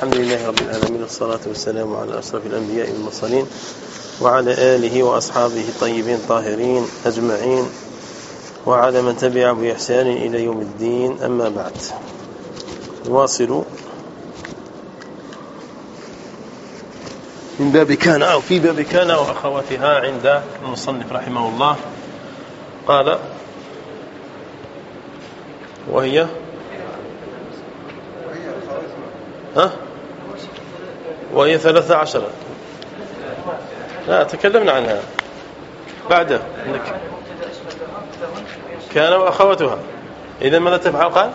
الحمد لله رب العالمين والصلاة والسلام على أشرف الأنبياء والمرسلين وعلى آله وأصحابه الطيبين الطاهرين أجمعين وعلى من تبع بإحسان إلى يوم الدين أما بعد. نواصل. من باب كان أو في باب كان وأخواتها عند المصنف رحمه الله. قال وهي؟ ها؟ وهي ثلاثة عشرة لا تكلمنا عنها. بعد كان وأخواتها إذا ماذا تفعل؟ قال.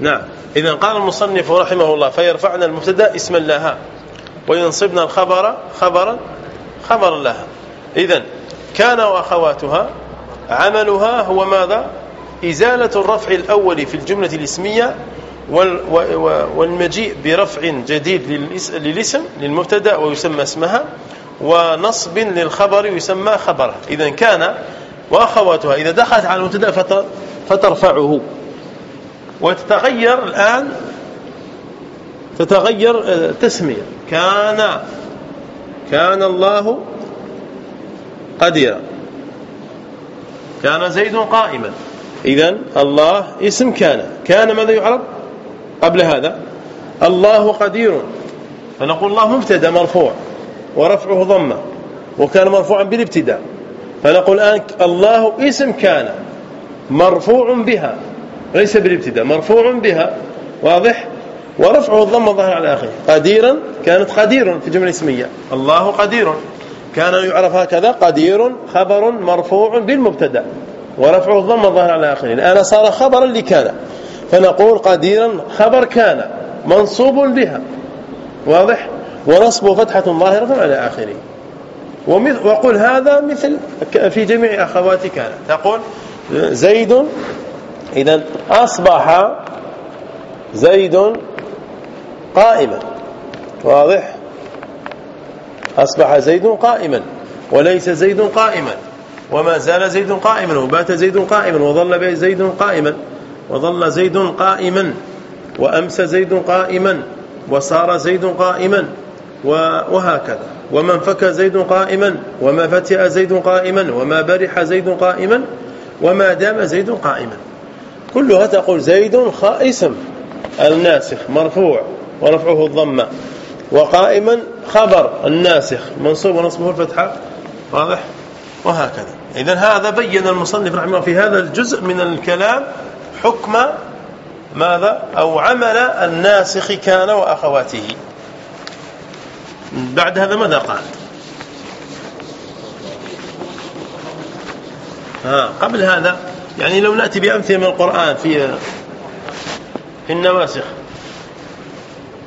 نعم. إذا قال المصنف رحمه الله فيرفعن المبتدا اسما لها. وينصبن الخبر خبرا خبرا لها. إذا كان وأخواتها عملها هو ماذا؟ إزالة الرفع الأول في الجملة الاسمية والمجيء برفع جديد للاسم للمبتدأ ويسمى اسمها ونصب للخبر يسمى خبره إذا كان وأخواتها إذا دخلت على المبتدأ فترفعه. وتتغير الآن تتغير آه، كان كان الله قديرا. كان زيد قائما. إذا الله اسم كان. كان ماذا يعرب قبل هذا. الله قدير. فنقول الله مبتدأ مرفوع. ورفعه ضمه وكان مرفوعا بالابتداء. فنقول الآن الله اسم كان. مرفوع بها. ليس بالابتداء مرفوع بها. واضح؟ ورفعه الضمه ظهر على آخره. قديرا كانت قدير في جمله اسميه الله قدير. كان يعرف هكذا قدير خبر مرفوع بالمبتدأ. ورفعه الضمه ظهر على اخره الان صار خبرا لكان فنقول قديرا خبر كان منصوب بها. واضح؟ ونصب فتحة ظاهرة على آخره وقل هذا مثل في جميع أخوات كان. تقول زيد إذا أصبح زيد قائما. واضح؟ أصبح زيد قائما وليس زيد قائما. وما زال زيد قائما وبات زيد قائما وظل زيد قائما وظل زيد قائما وأمس زيد قائما وصار زيد قائما وهكذا. ومن فك زيد قائما وما فتئ زيد قائما وما برح زيد قائما وما دام زيد قائما. كلها تقول زيد اسم الناسخ مرفوع ورفعه الضمه وقائما خبر الناسخ منصوب ونصبه الفتحة واضح؟ وهكذا. اذا هذا بين المصنف رحمه الله في هذا الجزء من الكلام حكم ماذا؟ أو عمل الناسخ كان وأخواته. بعد هذا ماذا قال؟ ها قبل هذا يعني لو نأتي بأمثلة من القرآن في في النواسخ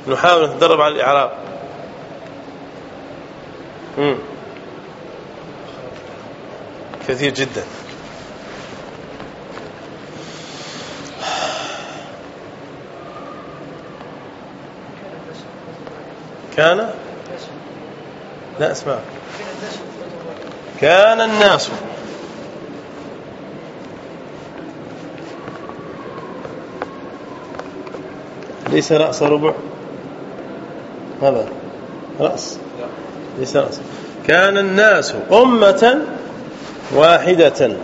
نحاول نتدرب على الإعراب. كثير جدا. كان؟ لا اسمع. كان الناس. ليس رأس ربع. هذا. رأس. ليس رأس. كان الناس أمة واحدة.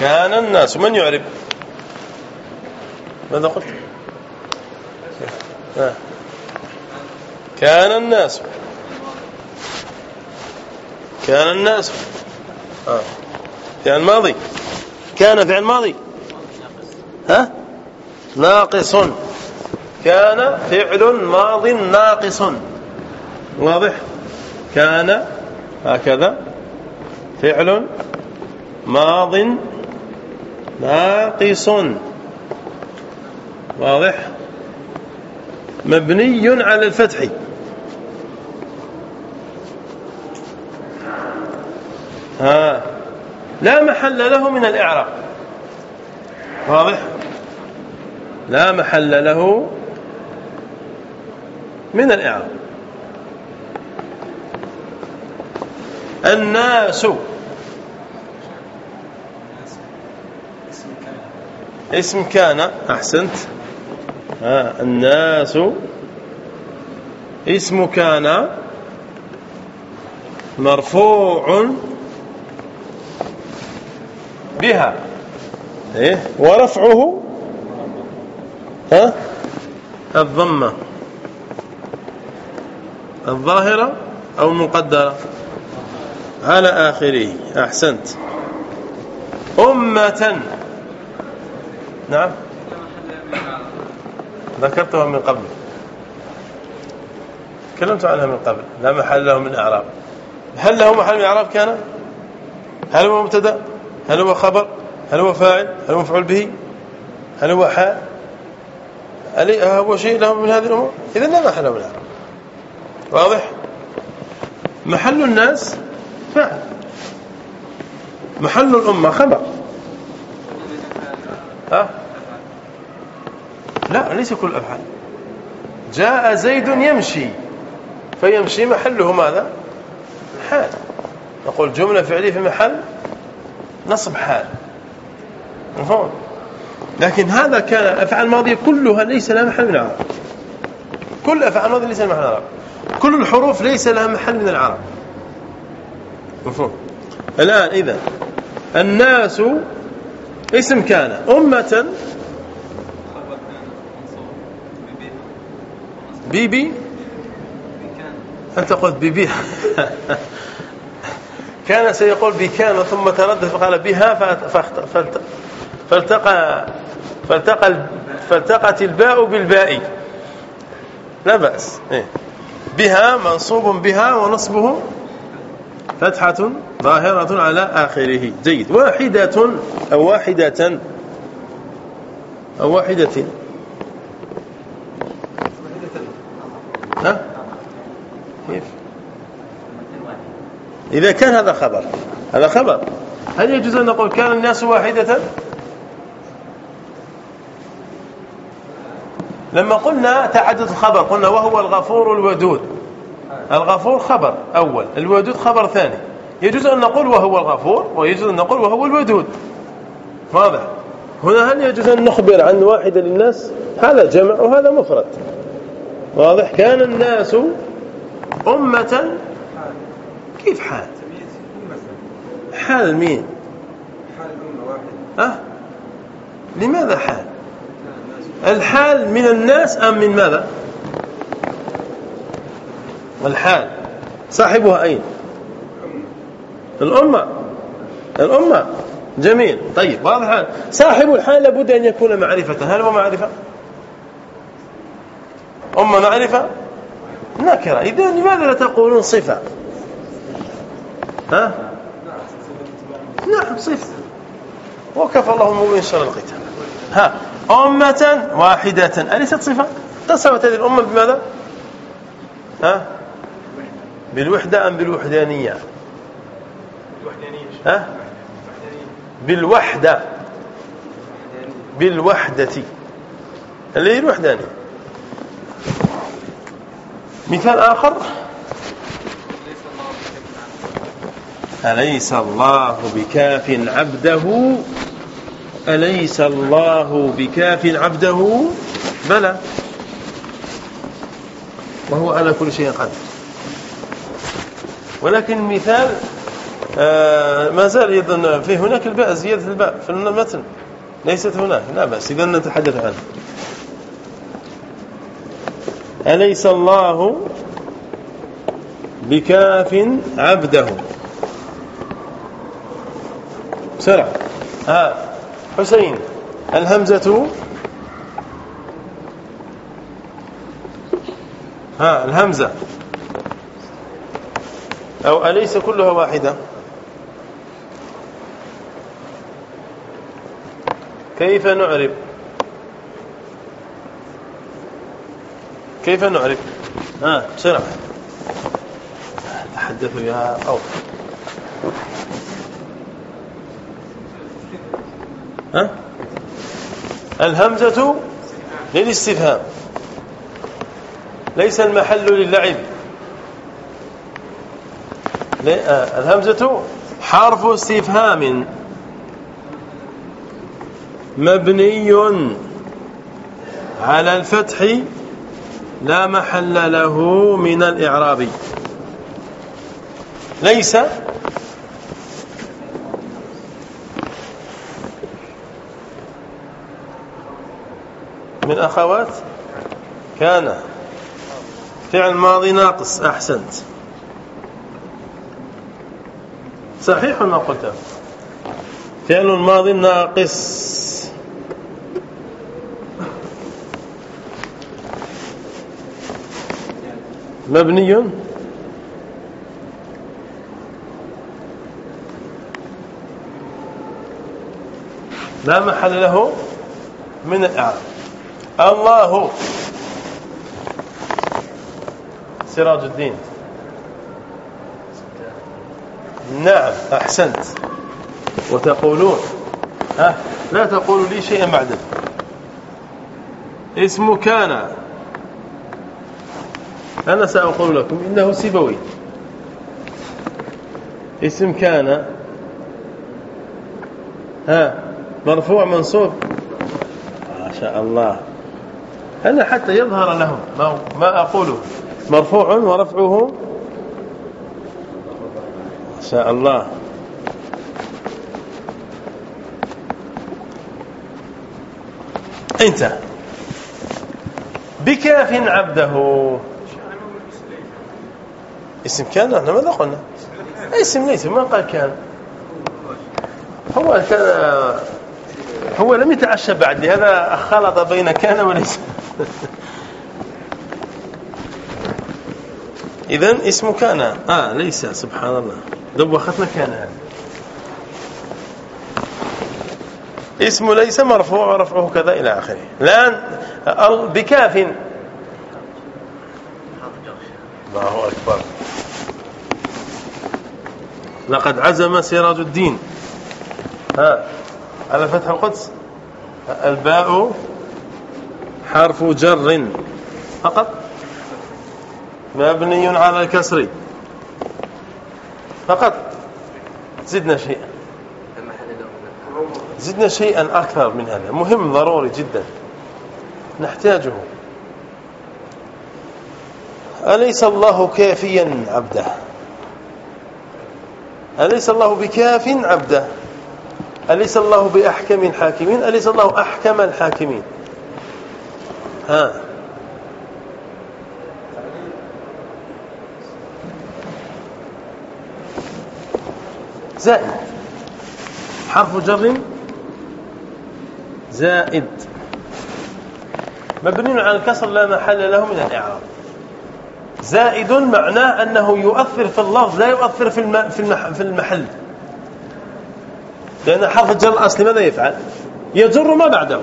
كان الناس من يعرب؟ ماذا قلت. كان الناس. كان الناس. آه. فعل ماضي. كان فعل ماضي. ها؟ ناقص. كان فعل ماض ناقص. واضح؟ كان هكذا. فعل ماض ناقص. واضح؟ مبني على الفتح. ها. لا محل له من الإعراب. واضح؟ لا محل له من الإعراب. الناس اسم كان أحسنت. ها الناس. اسم كان مرفوع بها. إيه؟ ورفعه. ها؟ الضمة. الظاهرة أو المقدرة؟ على آخره. أحسنت. أمة. نعم. ذكرتها من قبل. تكلمت عنها من قبل لا محل له من إعراب. هل له محل من إعراب كان؟ هل هو مبتدأ؟ هل هو خبر؟ هل هو فاعل؟ هل هو مفعول به؟ هل هو حال هل هو شيء له من هذه الأمور؟ اذا لا محل له من إعراب. واضح؟ محل الناس فاعل. محل الأمة خبر. ها؟ لا ليس كل الافعال جاء زيد يمشي فيمشي محله ماذا؟ حال. نقول جملة فعلية في محل نصب حال. مفهوم؟ لكن هذا كان الافعال الماضيه كلها ليس لها محل من العرب. كل الافعال الماضيه ليس لها محل من العرب. كل الحروف ليس لها محل من العرب. مفهوم؟ الآن إذا الناس اسم كان. أمة. بيبي. أنت قلت ببي كان سيقول بكان ثم تردد فقال بها فالتقى فألتقى فألتقت الباء بالباء. لا بأس. إيه. بها منصوب بها ونصبه فتحة ظاهرة على آخره. جيد. واحدة أو واحدة أو واحدة. ها؟ كيف؟ إذا كان هذا خبر. هذا خبر. هل يجوز أن نقول كان الناس واحدة؟ لما قلنا تعدد الخبر قلنا وهو الغفور الودود. الغفور خبر أول. الودود خبر ثاني. يجوز أن نقول وهو الغفور ويجوز أن نقول وهو الودود. واضح؟ هنا هل يجوز أن نخبر عن واحدة للناس؟ هذا جمع وهذا مفرد. واضح؟ كان الناس أمة. كيف حال؟ حال مين؟ حال الأمة واحد أه؟ لماذا حال؟ الحال من الناس أم من ماذا؟ الحال صاحبها أين؟ الأمة. الأمة. جميل. طيب واضح صاحب الحال لابد أن يكون معرفة. هل هو معرفة؟ أمة معرفة؟ نكرة. إذا لماذا لا تقولون صفة؟ ها؟ نعم صفة. وكفى الله المؤمن شر القتال. ها أمة واحدة. أليست صفة؟ اتصفت هذه الأمة بماذا؟ ها؟ بالوحدة أم بالوحدانية؟ ها؟ بالوحدة. بالوحدة. اللي هي الوحدانية. مثال آخر. أليس الله بكاف عبده؟ أليس الله بكاف عبده؟ بلى. وهو على كل شيء قدير. ولكن المثال آه ما زال يظن في هناك الباء زيادة الباء في المتن. ليست هناك لا بأس إذا نتحدث عنه. أليس الله بكاف عبده؟ بسرعة. ها حسين الهمزة. ها الهمزة. أو أليس كلها واحدة؟ كيف نعرب؟ كيف نعرف ها بسرعة. تحدثوا يا أو. ها؟ الهمزة للاستفهام. ليس المحل للعب. الهمزة حرف استفهام. مبني على الفتح لا محل له من الإعراب. ليس من أخوات؟ كان. فعل ماضي ناقص أحسنت. صحيح ما قلت؟ فعل ماضي ناقص. مبني. لا محل له من الإعراب. الله. سراج الدين. نعم أحسنت. وتقولون ها لا تقولوا لي شيئا بعد اسم كان. أنا سأقول لكم إنه سيبوي. اسم كان. ها مرفوع منصوب. ما شاء الله. هذا حتى يظهر لهم ما, ما أقوله. مرفوع ورفعه شاء الله. انت. بكاف عبده. اسم كان إحنا ماذا قلنا. اسم ليس ما قال كان. هو كان هو لم يتعشى بعد هذا خلط بين كان وليس. اذا اسم كان. آه ليس سبحان الله. دوختنا كان هذا اسم ليس مرفوع ورفعه كذا إلى آخره. الآن بكاف. الله أكبر. لقد عزم سراج الدين. ها على فتح القدس. الباء حرف جر فقط. مبني على الكسر. فقط زدنا شيئا. زدنا شيئا أكثر من هذا. مهم ضروري جدا. نحتاجه. أليس الله كافيا عبده؟ أليس الله بكاف عبده؟ أليس الله بأحكم الحاكمين أليس الله أحكم الحاكمين؟ ها. زائد. حرف جر زائد. مبني على الكسر لا محل له من الإعراب. زائد معناه أنه يؤثر في اللفظ لا يؤثر في في المحل. لأن حرف الجر الأصلي ماذا يفعل؟ يجر ما بعده.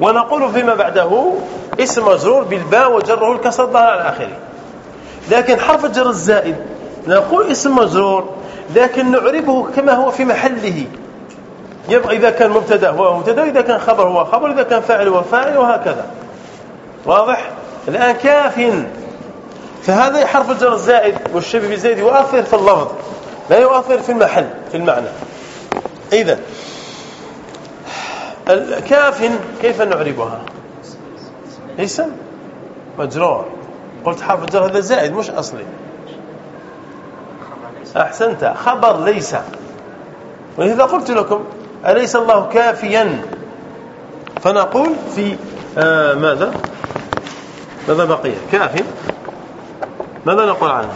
ونقول فيما بعده اسم مجرور بالباء وجره الكسر الظاهر على آخره. لكن حرف الجر الزائد نقول اسم مجرور لكن نعربه كما هو في محله. يبقى إذا كان مبتدأ هو مبتدأ إذا كان خبر هو خبر إذا كان فاعل هو فاعل وهكذا. واضح؟ الآن كاف. فهذا حرف الجر الزائد والشبه بزائد يؤثر في اللفظ لا يؤثر في المحل في المعنى. إذا الكاف كيف نعربها؟ اسم؟ مجرور. قلت حرف الجر هذا زائد مش أصلي. أحسنت. خبر ليس. ولذا قلت لكم أليس الله كافيا؟ فنقول في آه ماذا؟ ماذا بقي؟ كاف. ماذا نقول عنه؟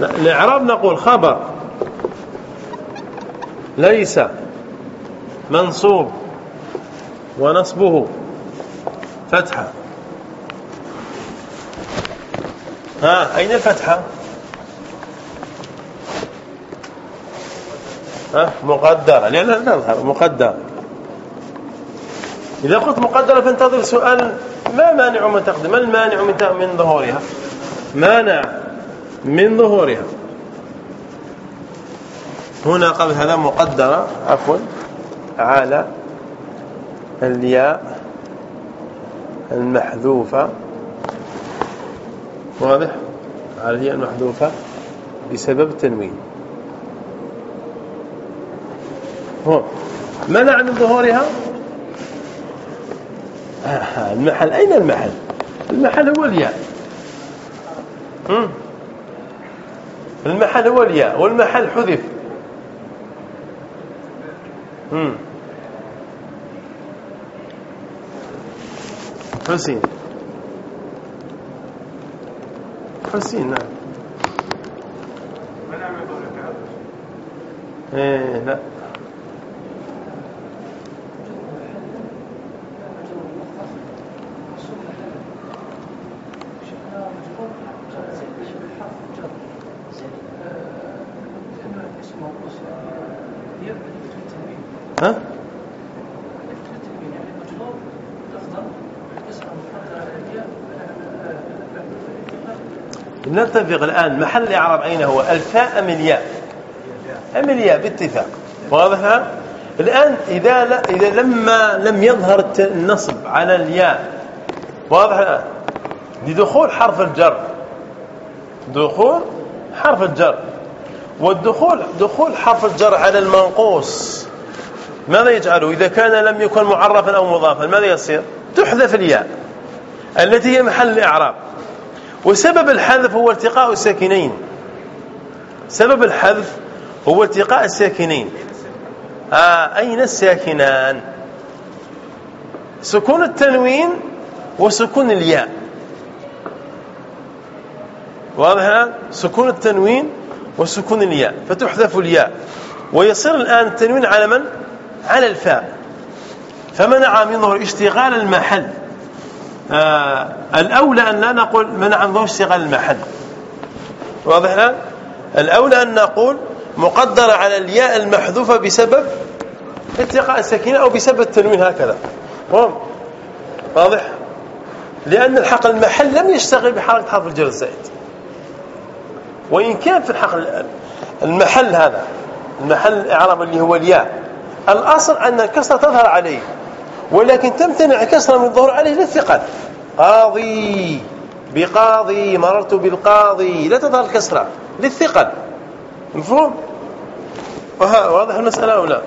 الإعراب نقول خبر. ليس. منصوب. ونصبه. فتحة. ها أين الفتحة؟ ها؟ مقدرة. لأنها تظهر مقدرة. إذا قلت مقدرة فانتظر سؤال ما مانع من تقدم ما المانع من من ظهورها؟ مانع من ظهورها. هنا قبل هذا مقدرة عفوا على الياء المحذوفة. واضح؟ على الياء المحذوفة بسبب التنوين. هون. منع من ظهورها؟ آه المحل. أين المحل؟ المحل هو الياء. المحل هو الياء والمحل حذف. حسين. حسين نعم. إيه لا ها؟ نتفق الآن محل الإعراب أين هو؟ الفاء أم الياء؟ أم الياء باتفاق. واضح الآن؟ إذا لا إذا لما لم يظهر النصب على الياء واضح الآن؟ لدخول حرف الجر. دخول حرف الجر. والدخول دخول حرف الجر على المنقوص ماذا يجعله؟ إذا كان لم يكن معرفا أو مضافا ماذا يصير؟ تحذف الياء التي هي محل الإعراب وسبب الحذف هو التقاء الساكنين. سبب الحذف هو التقاء الساكنين. آه أين الساكنان؟ سكون التنوين وسكون الياء. واضح؟ سكون التنوين وسكون الياء. فتحذف الياء. ويصير الآن التنوين على من؟ على الفاء. فمنع من ظهور اشتغال المحل. آه الأولى أن لا نقول منع من ظهور اشتغال المحل. واضح الآن؟ الأولى أن نقول مقدرة على الياء المحذوفة بسبب اتقاء السكينة أو بسبب التنوين هكذا. واضح؟ لأن الحق المحل لم يشتغل بحركة حرف الجر الزائد. وإن كان في الحق المحل هذا المحل الإعراب اللي هو الياء الأصل أن الكسرة تظهر عليه. ولكن تمتنع الكسرة من الظهور عليه للثقل قاضي بقاضي مررت بالقاضي. لا تظهر الكسرة للثقل مفهوم؟ واضح المسألة أو لا؟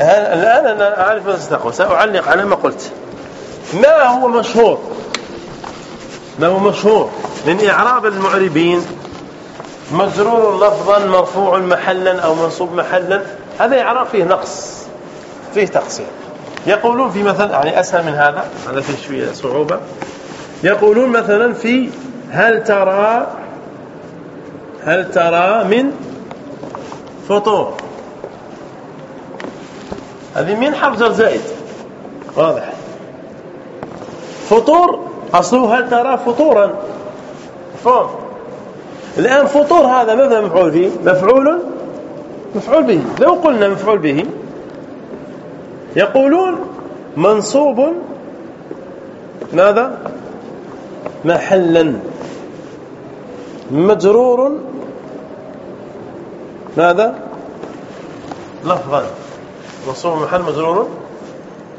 الآن أنا أعرف ما ستقول. سأعلق على ما قلت. ما هو مشهور ما هو مشهور من إعراب المعربين مجرور لفظا مرفوع محلا أو منصوب محلا. هذا إعراب فيه نقص فيه تقصير. يقولون في مثلا يعني أسهل من هذا هذا فيه شوية صعوبة. يقولون مثلا في هل ترى هل ترى من فطور؟ هذه من حرف جر زائد واضح. فطور أصله هل ترى فطورا؟ فهم الآن فطور هذا ماذا مفعول به؟ مفعول؟ مفعول به. لو قلنا مفعول به يقولون منصوب ماذا؟ محلا. مجرور ماذا؟ لفظا. منصوب محل مجرور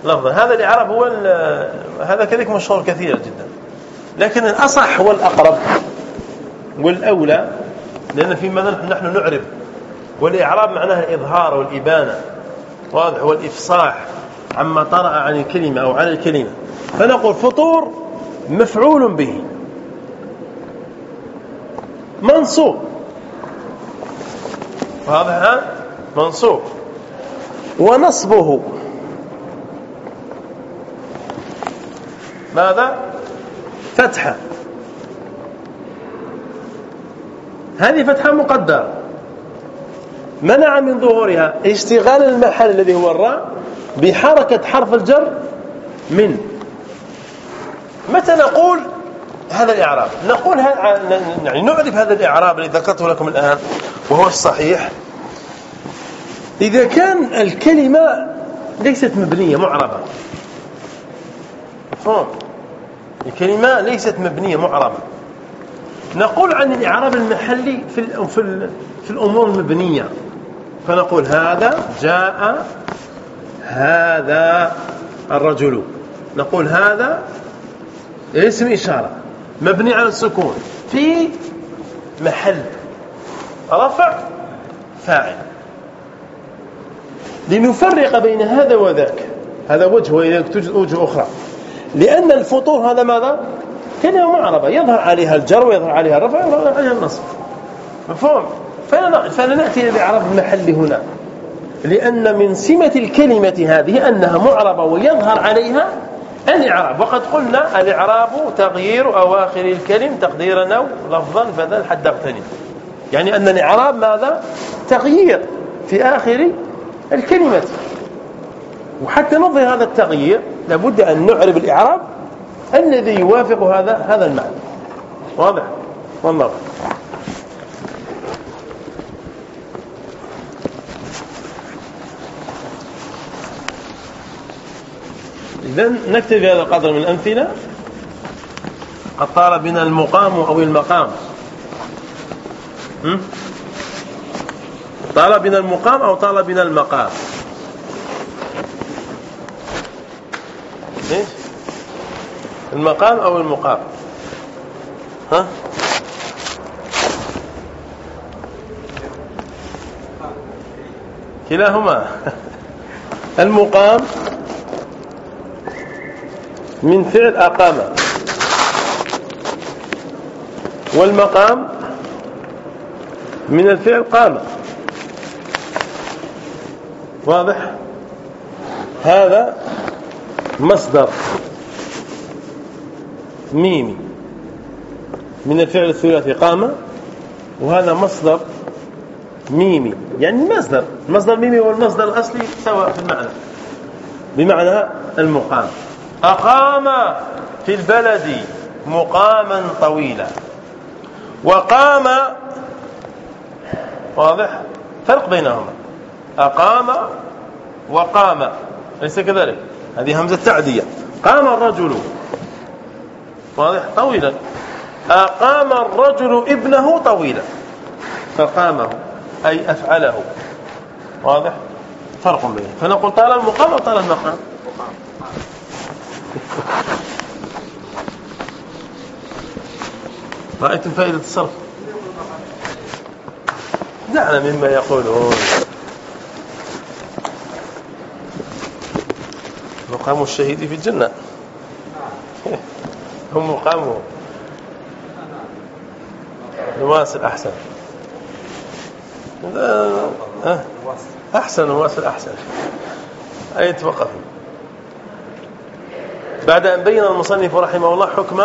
لفظا. هذا الاعراب هو هذا كذلك مشهور كثيرا جدا. لكن الأصح والأقرب. والأولى لأن فيما نحن نعرب. والإعراب معناه الإظهار والإبانة. واضح؟ والإفصاح عما طرأ عن الكلمة أو عن الكلمة. فنقول فطور مفعول به. منصوب. واضح؟ منصوب. ونصبه. ماذا؟ فتحة. هذه فتحة مقدرة. منع من ظهورها اشتغال المحل الذي هو الراء بحركة حرف الجر من. متى نقول هذا الإعراب؟ نقول يعني نعرف هذا الإعراب الذي ذكرته لكم الآن وهو الصحيح. إذا كان الكلمة ليست مبنية معربة. الكلمة ليست مبنية معربة. نقول عن الإعراب المحلي في في الأمور المبنية. فنقول هذا جاء هذا الرجل. نقول هذا اسم إشارة مبني على السكون في محل. رفع فاعل. لنفرق بين هذا وذاك. هذا وجه وإذا توجد وجه أخرى. لأن الفطور هذا ماذا؟ كلمة معربة يظهر عليها الجر ويظهر عليها الرفع ويظهر عليها النصب. مفهوم؟ فلا نأتي لإعراب المحل هنا. لأن من سمة الكلمة هذه أنها معربة ويظهر عليها الإعراب. وقد قلنا الإعراب تغيير أواخر الكلم تقديرا أو لفظا بدل حد اغتنم يعني أن الإعراب ماذا؟ تغيير في آخر الكلمة. وحتى نظهر هذا التغيير لابد أن نعرب الإعراب الذي يوافق هذا هذا المعنى. واضح؟ والله. إذا نكتب هذا القدر من الأمثلة. قد طال بنا المقام أو المقام. طال بنا المقام أو طال بنا المقام. إيش؟ المقام أو المقام؟ ها؟ كلاهما. المقام من فعل أقام. والمقام من الفعل قام. واضح؟ هذا مصدر. ميمي من الفعل الثلاثي قام وهذا مصدر ميمي يعني مصدر المصدر ميمي والمصدر الأصلي سواء في المعنى بمعنى المقام. أقام في البلد مقاما طويلا وقام واضح؟ فرق بينهما. أقام وقام ليس كذلك؟ هذه همزة تعدية. قام الرجل واضح طويلا. أقام الرجل ابنه طويلا. فقامه أي أفعله. واضح؟ فرق بينه. فنقول طال المقام أو طال المقام؟ رأيتم فائدة الصرف؟ دعنا مما يقولون. مقام الشهيد في الجنة. هم مقامه نواصل أحسن أحسن نواصل أحسن أي توقف. بعد أن بين المصنف رحمه الله حكم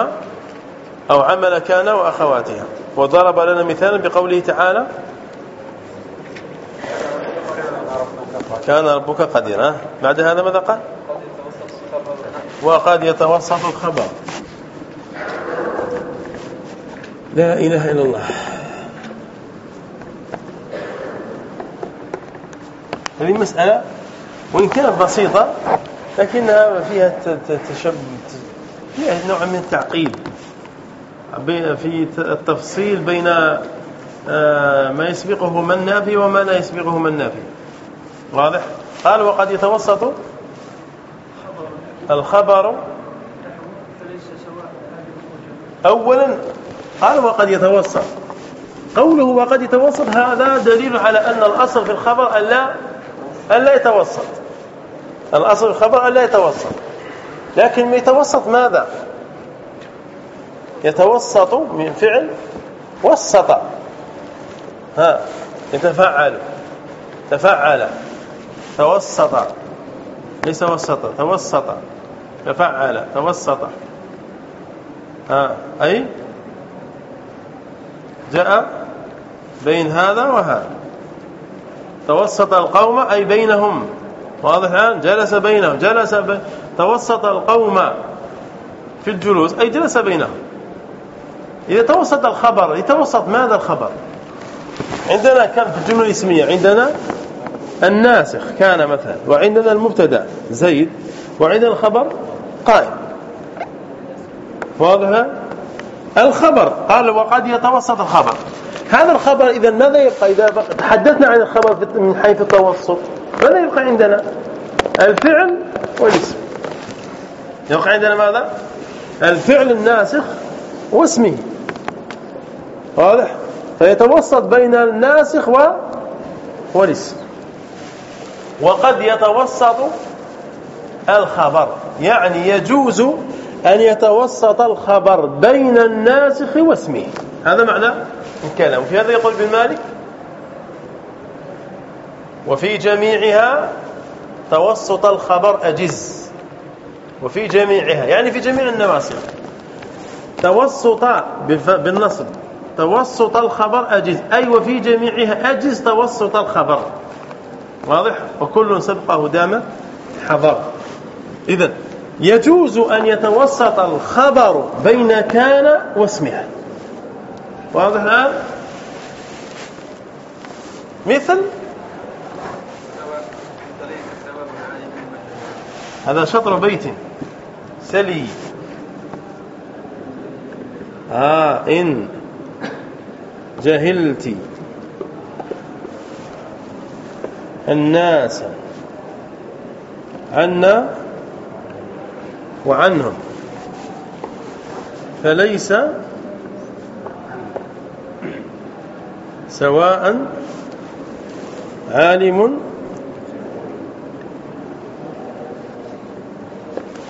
أو عمل كان وأخواتها وضرب لنا مثالا بقوله تعالى كان ربك قديرا بعد هذا ماذا قال؟ وقد يتوسط الخبر. لا إله إلا الله. هذه مسألة وإن كانت بسيطة لكنها فيها تشب فيها نوع من التعقيد. في التفصيل بين آه، ما يسبقه من نافي وما لا يسبقه من نافي. واضح؟ قال وقد يتوسط الخبر أولا قال وقد يتوسط. قوله وقد يتوسط هذا دليل على أن الأصل في الخبر أن لا, أن لا يتوسط. الأصل في الخبر أن لا يتوسط. لكن يتوسط ماذا؟ يتوسط من فعل وسط. ها يتفعل. تفعل. توسط. ليس وسط توسط. تفعل توسط. ها أي؟ جاء بين هذا وهذا. توسط القوم أي بينهم. واضح الآن؟ جلس بينهم. جلس ب... توسط القوم في الجلوس أي جلس بينهم. إذا توسط الخبر يتوسط ماذا الخبر؟ عندنا كم في الجملة الاسمية؟ عندنا الناسخ كان مثلا وعندنا المبتدأ زيد وعندنا الخبر قائم. واضح الخبر. قال وقد يتوسط الخبر. هذا الخبر إذا ماذا يبقى؟ إذا تحدثنا عن الخبر من حيث التوسط. ماذا يبقى عندنا؟ الفعل والاسم. يبقى عندنا ماذا؟ الفعل الناسخ واسمه. واضح؟ فيتوسط بين الناسخ و والاسم. وقد يتوسط الخبر. يعني يجوز أن يتوسط الخبر بين الناسخ واسمه. هذا معنى الكلام. في هذا يقول ابن مالك وفي جميعها توسط الخبر أجز. وفي جميعها. يعني في جميع النواسخ توسط بالنصب. توسط الخبر أجز. أي وفي جميعها أجز توسط الخبر. واضح؟ وكل سبقه دام حضر إذا يجوز أن يتوسط الخبر بين كان واسمها واضح الآن؟ مثل؟ هذا شطر بيت. سلي. آه إن. جهلت. الناس. عنا وعنهم. فليس سواء عالم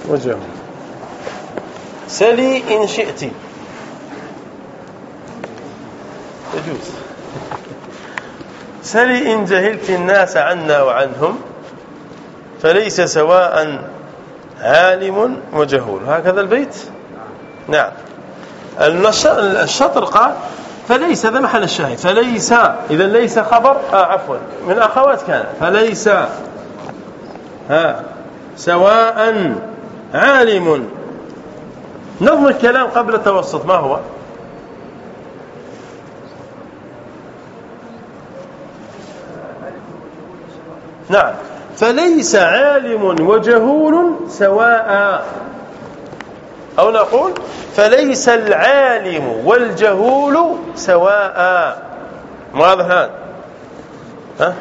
وجهه. سلي إن شئت. يجوز. سلي إن جهلت الناس عنا وعنهم. فليس سواء عالم وجهول. هكذا البيت. نعم. الشطر قال فليس هذا محل الشاهد. فليس إذا ليس خبر آه عفوا من أخوات كان. فليس ها سواء عالم. نظم الكلام قبل التوسط ما هو؟ نعم. فليس عالم وجهول سواء. أو نقول فليس العالم والجهول سواء. واضح الآن. ها؟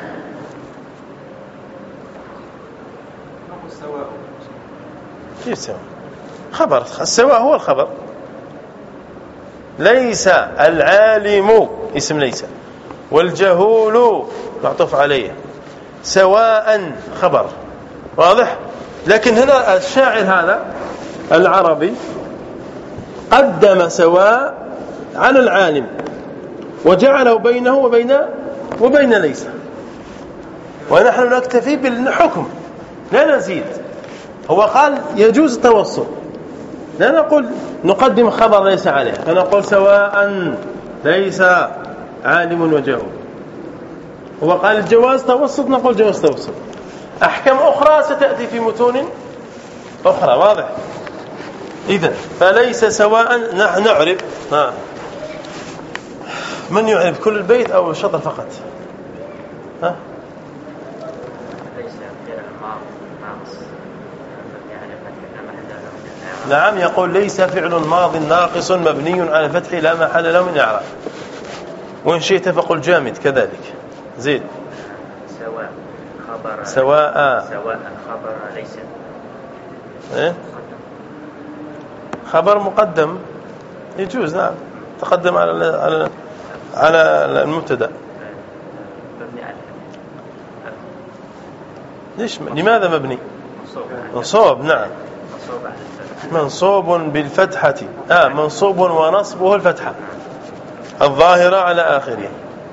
كيف سواء؟ خبر. السواء هو الخبر. ليس العالم. اسم ليس. والجهول معطوف عليه. سواء خبر. واضح؟ لكن هنا الشاعر هذا العربي قدم سواء على العالم وجعله بينه وبين وبين ليس. ونحن نكتفي بالحكم. لا نزيد. هو قال يجوز التوسط لا نقول نقدم خبر ليس عليه. فنقول سواء ليس عالم وجهول هو قال الجواز توسط نقول جواز توسط. أحكام أخرى ستأتي في متون أخرى واضح؟ إذا فليس سواء نحن نعرب ها. من يعرب كل البيت أو الشطر فقط؟ ها؟ نعم يقول ليس فعل ماض ناقص مبني على الفتح لا محل له من إعراب. وإن شئت فقل جامد كذلك. زيد. سواء خبر سواء. سواء خبر ليس. إيه؟ خبر مقدم. يجوز نعم. تقدم على على على المبتدا. ليش؟ لماذا مبني؟ منصوب نعم. منصوب بالفتحة. آه منصوب ونصبه الفتحة الظاهرة على آخره.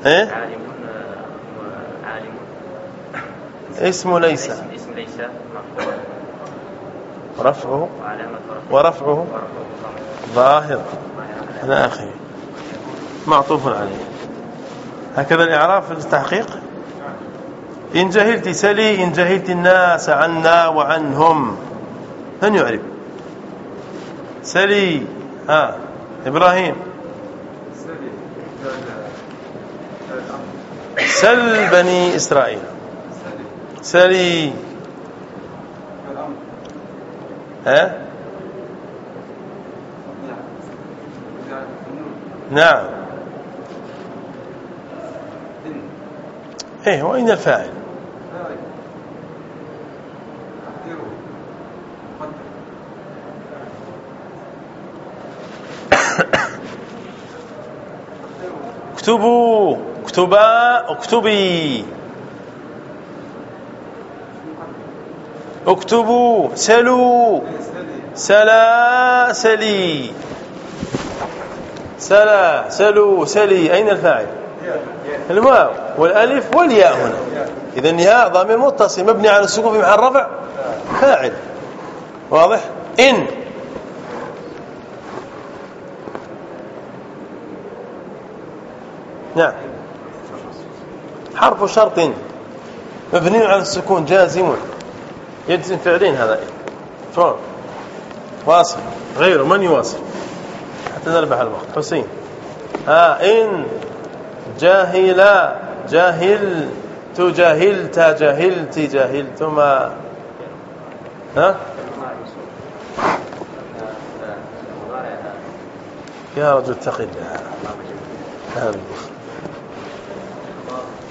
إيه؟ عالم آه، عالم اسم ليس. اسم ليس رفعه. ورفعه. ظاهر. على آخره معطوف عليه. هكذا الإعراب في التحقيق. إن جهلت سلي إن جهلت الناس عنا وعنهم. من يعرف سلي. ها إبراهيم. سل بني إسرائيل. سلي ها؟ نعم. إيه وين الفاعل؟ اكتبوا. اكتبا. اكتبي. اكتبوا سلوا. سلا سلي. سلا سلوا سلي. أين الفاعل؟ الواو والألف والياء هنا. إذا الياء ضمير متصل مبني على السكون في محل رفع فاعل. واضح؟ إن. نعم. حرف شرط. مبني على السكون جازم. يجزم فعلين هذا. شلون واصل. غيره. من يواصل؟ حتى نربح الوقت. حسين. ها إن جاهلا. جاهل. تجاهلت جاهلت جاهلتما ها؟ يا رجل اتق الله. هذا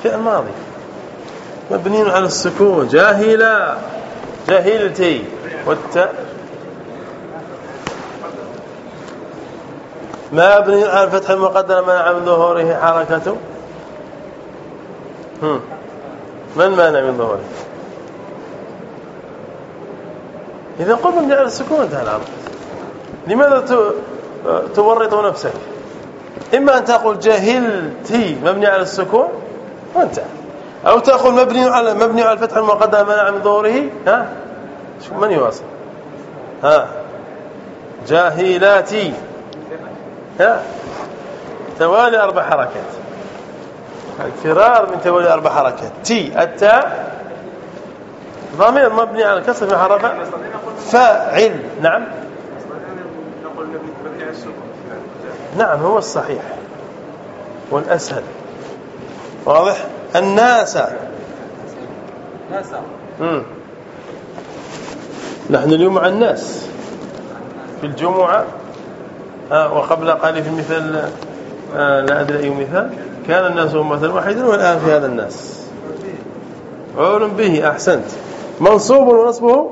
فعل ماضي على السكون. جاهلا. جاهلتي. والتاء ما مبني على الفتح المقدر منع من ظهوره حركته؟ من مانع من ظهوره؟ إذا قلت مبني على السكون انتهى الأمر. لماذا تورط نفسك؟ إما أن تقول جهلتي مبني على السكون وانتهى. أو تقول مبني على مبني على الفتح المقدر منع من ظهوره؟ ها؟ من يواصل؟ ها؟ جاهلاتي. ها؟ توالي أربع حركات. الفرار من توالي أربع حركات. تي التاء. ضمير مبني على الكسر في حرف فاعل. نعم. نعم هو الصحيح. والأسهل. واضح؟ الناس. ناس نحن اليوم مع الناس في الجمعة. آه وقبل قال في المثال آه لا أدري أي مثال. كان الناس أمة واحدا والآن في هذا الناس. عول به أحسنت. منصوب ونصبه؟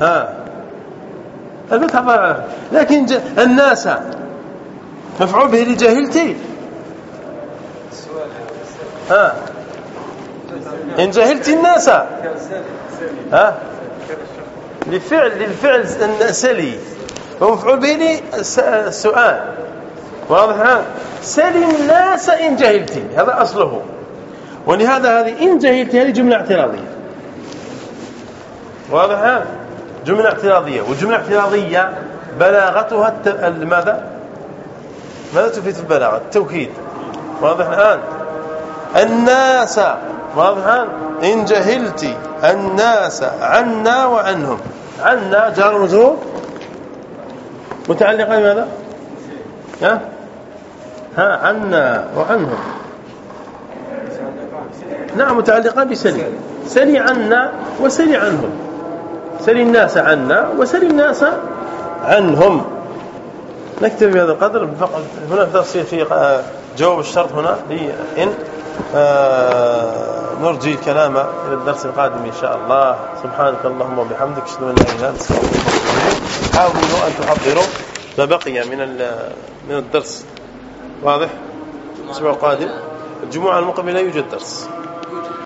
ها الفتح لكن الناس. مفعول به لجاهلتي ها. إن جهلت الناس. ها. لفعل للفعل سلي. هو مفعول به السؤال واضح ها؟ سل الناس إن جهلت. هذا أصله. ولهذا هذه إن جهلت هذه جملة اعتراضية. واضح ها؟ جملة اعتراضية. والجملة الاعتراضية بلاغتها. ماذا؟ ماذا تفيد في البلاغة؟ التوكيد. واضح الآن. الناس واضح الآن؟ إن جهلت الناس عنا وعنهم. عنا جار مجرور متعلقة بماذا؟ ها؟ ها عنا وعنهم. نعم متعلقة بسلي سلي عنا وسلي عنهم. سلي الناس عنا وسلي الناس عنهم. نكتب بهذا القدر. فقط هنا تفصيل في آه، جواب الشرط هنا. إن نرجي الكلام إلى الدرس القادم إن شاء الله. سبحانك اللهم وبحمدك أشهد أن لا إله إلا أنت حاولوا أن تحضروا ما بقي من من الدرس. واضح؟ الأسبوع القادم. الجمعة المقبلة يوجد درس.